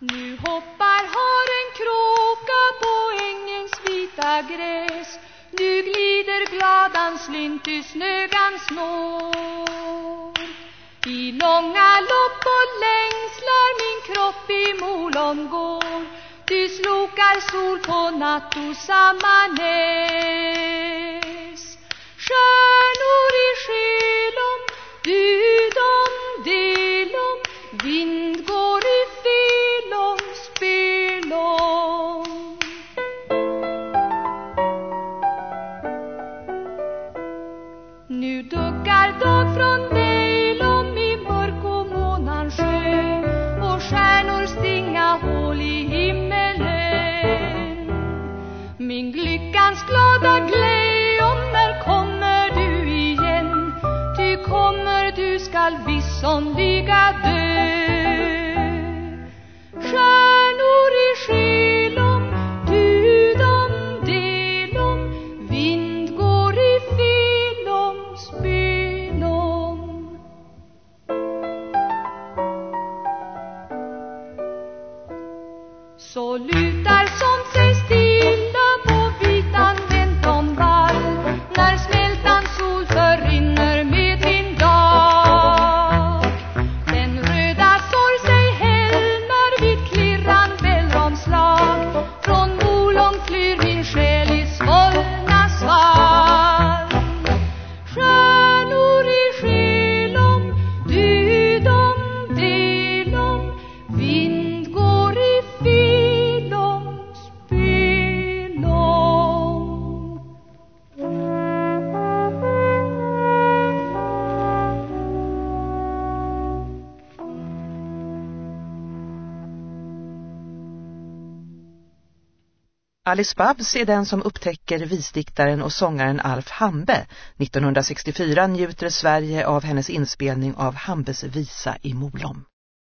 Nu hoppar haren kråka på ängens vita gräs. Nu glider gladan slint i snögans snår. I långa lopp och längslar min kropp i molom går. Ty slokar sol på natt och samma näs. Stjärnor i skelom, dydom, delom Vind lång. Nu duggar dag från dejlom i mörk och månan sjö Och stjärnor stinga hål i himmelen. Min lyckans glada glejon, när kommer du igen? Ty kommer du skall visson lyga dö? Så luta Alice Babs är den som upptäcker visdiktaren och sångaren Alf Hambe. 1964 njuter Sverige av hennes inspelning av Hambes visa i Molom.